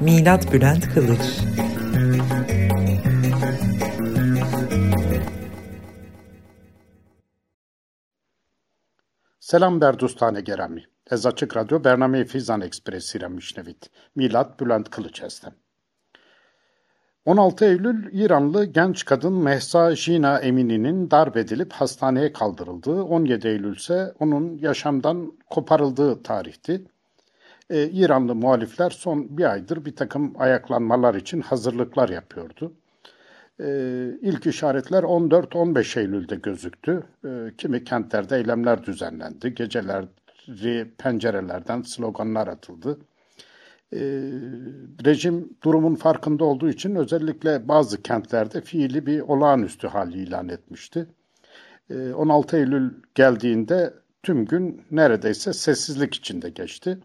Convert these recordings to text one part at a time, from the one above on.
Milat Bülent Kılıç Selam berdustane gerami. Ez Açık Radyo Bername Fizan Ekspresi ile müşnevit. Milat Bülent Kılıç estem. 16 Eylül İranlı genç kadın Mehsa Jina Emini'nin darp edilip hastaneye kaldırıldığı, 17 Eylül ise onun yaşamdan koparıldığı tarihti. Ee, İranlı muhalifler son bir aydır bir takım ayaklanmalar için hazırlıklar yapıyordu. Ee, ilk işaretler 14-15 Eylül'de gözüktü. Ee, kimi kentlerde eylemler düzenlendi. Geceleri pencerelerden sloganlar atıldı e, rejim durumun farkında olduğu için özellikle bazı kentlerde fiili bir olağanüstü hali ilan etmişti. E, ee, 16 Eylül geldiğinde tüm gün neredeyse sessizlik içinde geçti.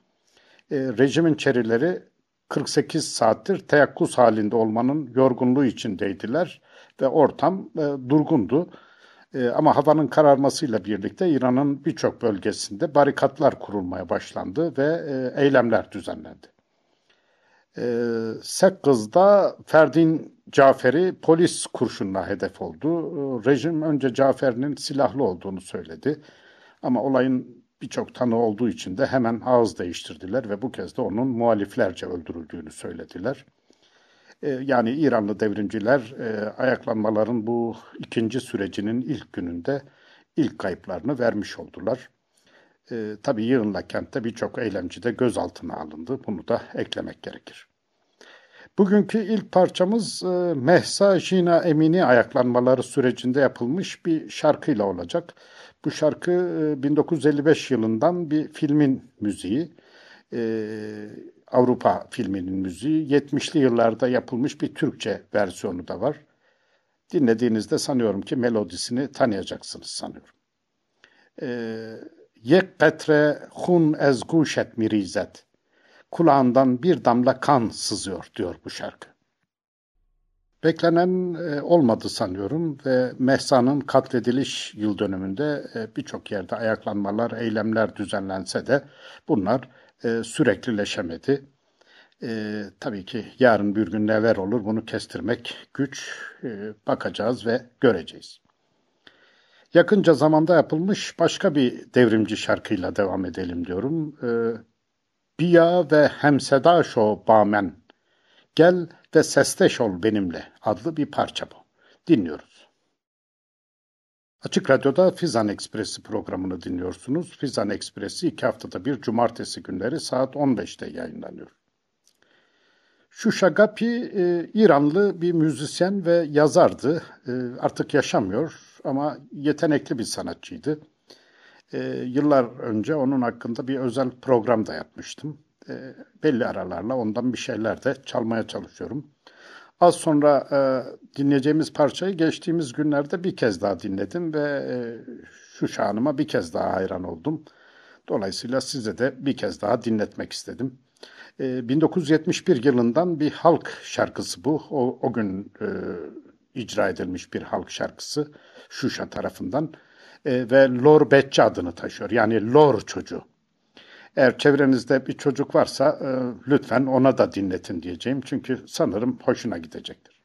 E, rejimin çerileri 48 saattir teyakkuz halinde olmanın yorgunluğu içindeydiler ve ortam e, durgundu. E, ama havanın kararmasıyla birlikte İran'ın birçok bölgesinde barikatlar kurulmaya başlandı ve e, eylemler düzenlendi. E, Sekkız'da Ferdin Cafer'i polis kurşunla hedef oldu. E, rejim önce Cafer'in silahlı olduğunu söyledi. Ama olayın birçok tanı olduğu için de hemen ağız değiştirdiler ve bu kez de onun muhaliflerce öldürüldüğünü söylediler. E, yani İranlı devrimciler e, ayaklanmaların bu ikinci sürecinin ilk gününde ilk kayıplarını vermiş oldular. E, tabii Yığınla kentte birçok eylemci de gözaltına alındı. Bunu da eklemek gerekir. Bugünkü ilk parçamız e, Mehsa Jina Emini ayaklanmaları sürecinde yapılmış bir şarkıyla olacak. Bu şarkı e, 1955 yılından bir filmin müziği. E, Avrupa filminin müziği. 70'li yıllarda yapılmış bir Türkçe versiyonu da var. Dinlediğinizde sanıyorum ki melodisini tanıyacaksınız sanıyorum. E, Yek petre hun ez guşet mirizet. Kulağından bir damla kan sızıyor diyor bu şarkı. Beklenen e, olmadı sanıyorum ve Mehsa'nın katlediliş yıl dönümünde e, birçok yerde ayaklanmalar, eylemler düzenlense de bunlar e, süreklileşemedi. E, tabii ki yarın bir gün neler olur bunu kestirmek güç. E, bakacağız ve göreceğiz. Yakınca zamanda yapılmış başka bir devrimci şarkıyla devam edelim diyorum. E, Biya ve hemsedaş ol bamen. Gel ve sesteş ol benimle adlı bir parça bu. Dinliyoruz. Açık Radyo'da Fizan Ekspresi programını dinliyorsunuz. Fizan Ekspresi iki haftada bir cumartesi günleri saat 15'te yayınlanıyor. Şu Şagapi e, İranlı bir müzisyen ve yazardı. E, artık yaşamıyor ama yetenekli bir sanatçıydı. E, yıllar önce onun hakkında bir özel program da yapmıştım. E, belli aralarla ondan bir şeyler de çalmaya çalışıyorum. Az sonra e, dinleyeceğimiz parçayı geçtiğimiz günlerde bir kez daha dinledim ve e, şu şanıma bir kez daha hayran oldum. Dolayısıyla size de bir kez daha dinletmek istedim. E, 1971 yılından bir halk şarkısı bu. O, o gün e, icra edilmiş bir halk şarkısı Şuşa tarafından e, ve Lor Betçi adını taşıyor. Yani Lor çocuğu. Eğer çevrenizde bir çocuk varsa e, lütfen ona da dinletin diyeceğim. Çünkü sanırım hoşuna gidecektir.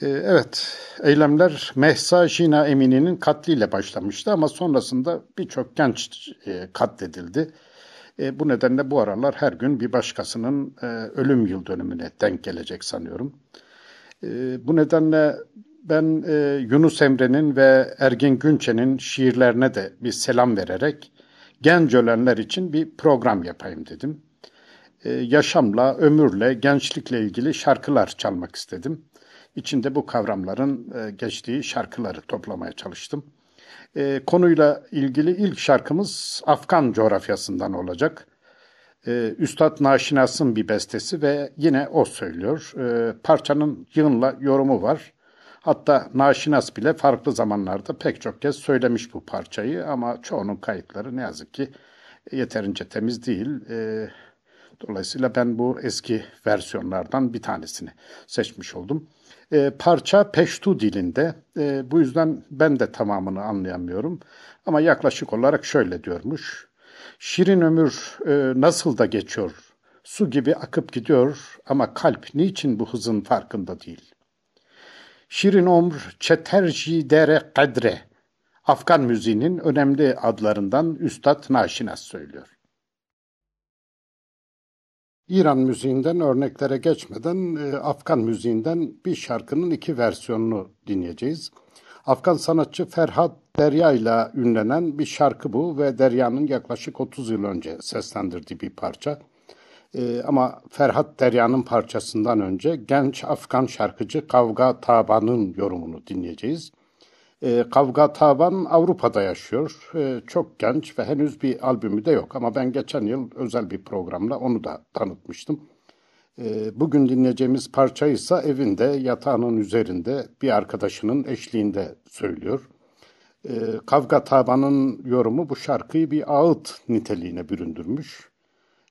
E, evet, eylemler Mehsa Jina Emini'nin katliyle başlamıştı ama sonrasında birçok genç e, katledildi. E, bu nedenle bu aralar her gün bir başkasının e, ölüm yıl dönümüne denk gelecek sanıyorum. E, bu nedenle ben e, Yunus Emre'nin ve Ergin Günçe'nin şiirlerine de bir selam vererek genç ölenler için bir program yapayım dedim. E, yaşamla, ömürle, gençlikle ilgili şarkılar çalmak istedim. İçinde bu kavramların e, geçtiği şarkıları toplamaya çalıştım. E, konuyla ilgili ilk şarkımız Afgan coğrafyasından olacak. Ee, Üstad Naşinas'ın bir bestesi ve yine o söylüyor. Ee, parçanın yığınla yorumu var. Hatta Naşinas bile farklı zamanlarda pek çok kez söylemiş bu parçayı ama çoğunun kayıtları ne yazık ki yeterince temiz değil. Ee, dolayısıyla ben bu eski versiyonlardan bir tanesini seçmiş oldum. Ee, parça Peştu dilinde. Ee, bu yüzden ben de tamamını anlayamıyorum. Ama yaklaşık olarak şöyle diyormuş. Şirin ömür e, nasıl da geçiyor, su gibi akıp gidiyor ama kalp niçin bu hızın farkında değil. Şirin ömür çeterci dere kadre, Afgan müziğinin önemli adlarından Üstad Naşinas söylüyor. İran müziğinden örneklere geçmeden e, Afgan müziğinden bir şarkının iki versiyonunu dinleyeceğiz. Afgan sanatçı Ferhat Derya ile ünlenen bir şarkı bu ve Derya'nın yaklaşık 30 yıl önce seslendirdiği bir parça. Ee, ama Ferhat Derya'nın parçasından önce genç Afgan şarkıcı Kavga Taban'ın yorumunu dinleyeceğiz. Ee, Kavga Taban Avrupa'da yaşıyor. Ee, çok genç ve henüz bir albümü de yok ama ben geçen yıl özel bir programla onu da tanıtmıştım. Ee, bugün dinleyeceğimiz parça ise evinde, yatağının üzerinde bir arkadaşının eşliğinde söylüyor. Ee, Kavga Taban'ın yorumu bu şarkıyı bir ağıt niteliğine büründürmüş.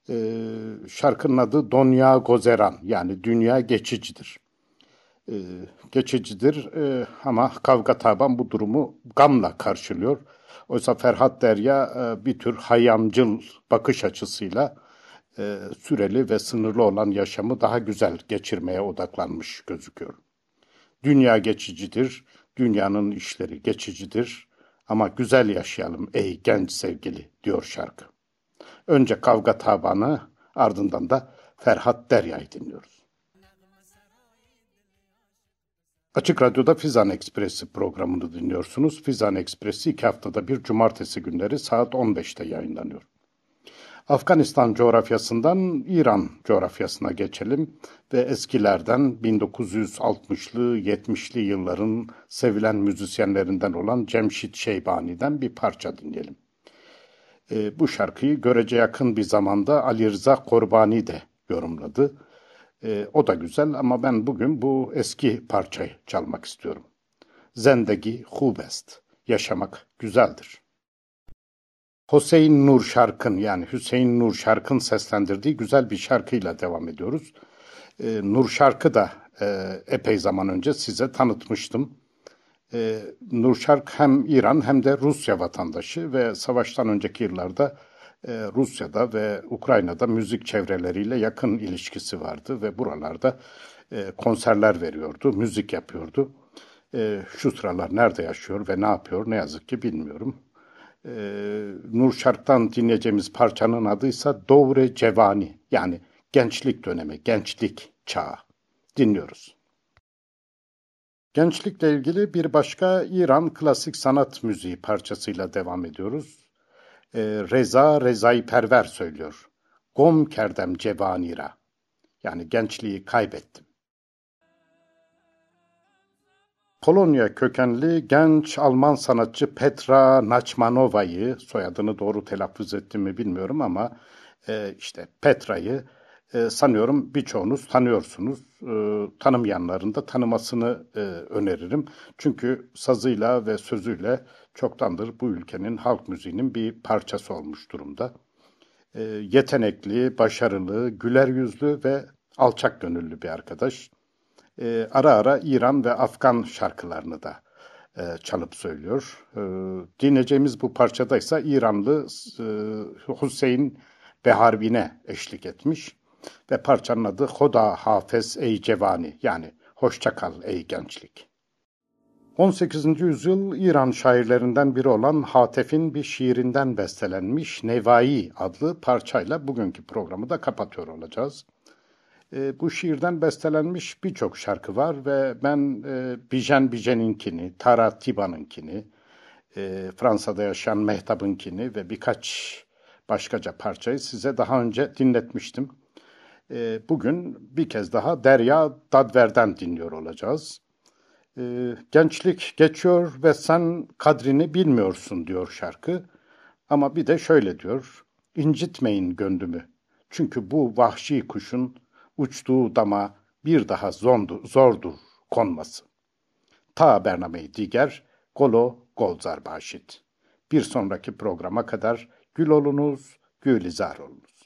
Ee, şarkının adı Donya Gozeran yani dünya geçicidir. Geçicidir ama Kavga Taban bu durumu gamla karşılıyor. Oysa Ferhat Derya e, bir tür hayamcıl bakış açısıyla e, süreli ve sınırlı olan yaşamı daha güzel geçirmeye odaklanmış gözüküyor. Dünya geçicidir, dünyanın işleri geçicidir ama güzel yaşayalım ey genç sevgili diyor şarkı. Önce Kavga Tabanı ardından da Ferhat Derya'yı dinliyoruz. Açık Radyo'da Fizan Ekspresi programını dinliyorsunuz. Fizan Ekspresi iki haftada bir cumartesi günleri saat 15'te yayınlanıyor. Afganistan coğrafyasından İran coğrafyasına geçelim ve eskilerden 1960'lı 70'li yılların sevilen müzisyenlerinden olan Cemşit Şeybani'den bir parça dinleyelim. E, bu şarkıyı görece yakın bir zamanda Ali Rıza Korbani de yorumladı. E, o da güzel ama ben bugün bu eski parçayı çalmak istiyorum. Zendegi Hubest, yaşamak güzeldir. Hüseyin Nur Şarkın yani Hüseyin Nur Şarkın seslendirdiği güzel bir şarkıyla devam ediyoruz. Ee, Nur Şarkı da e, epey zaman önce size tanıtmıştım. Ee, Nur Şark hem İran hem de Rusya vatandaşı ve savaştan önceki yıllarda e, Rusya'da ve Ukrayna'da müzik çevreleriyle yakın ilişkisi vardı ve buralarda e, konserler veriyordu, müzik yapıyordu. E, şu sıralar nerede yaşıyor ve ne yapıyor ne yazık ki bilmiyorum e, Nur dinleyeceğimiz parçanın adıysa Dovre Cevani yani gençlik dönemi, gençlik çağı. Dinliyoruz. Gençlikle ilgili bir başka İran klasik sanat müziği parçasıyla devam ediyoruz. E, Reza Rezai Perver söylüyor. Gom kerdem cevanira. Yani gençliği kaybettim. Polonya kökenli genç Alman sanatçı Petra Nachmanova'yı, soyadını doğru telaffuz ettim mi bilmiyorum ama e, işte Petra'yı e, sanıyorum birçoğunuz tanıyorsunuz. E, tanımayanların da tanımasını e, öneririm. Çünkü sazıyla ve sözüyle çoktandır bu ülkenin halk müziğinin bir parçası olmuş durumda. E, yetenekli, başarılı, güler yüzlü ve alçak gönüllü bir arkadaş e, ara ara İran ve Afgan şarkılarını da e, çalıp söylüyor. E, dinleyeceğimiz bu parçada ise İranlı e, Hüseyin Beharvin'e eşlik etmiş ve parçanın adı Hoda Hafez Ey Cevani yani Hoşça kal ey gençlik. 18. yüzyıl İran şairlerinden biri olan Hatef'in bir şiirinden bestelenmiş Nevai adlı parçayla bugünkü programı da kapatıyor olacağız. E, bu şiirden bestelenmiş birçok şarkı var ve ben e, Bijen Bijen'inkini, Tara Tiba'nınkini, e, Fransa'da yaşayan Mehtap'ınkini ve birkaç başkaca parçayı size daha önce dinletmiştim. E, bugün bir kez daha Derya Dadver'den dinliyor olacağız. E, gençlik geçiyor ve sen kadrini bilmiyorsun diyor şarkı. Ama bir de şöyle diyor, incitmeyin gönlümü, Çünkü bu vahşi kuşun uçtuğu dama bir daha zondu, zordur konması. Ta Bernameyi Diger, Golo Golzar Başit. Bir sonraki programa kadar gül olunuz, gülizar olunuz.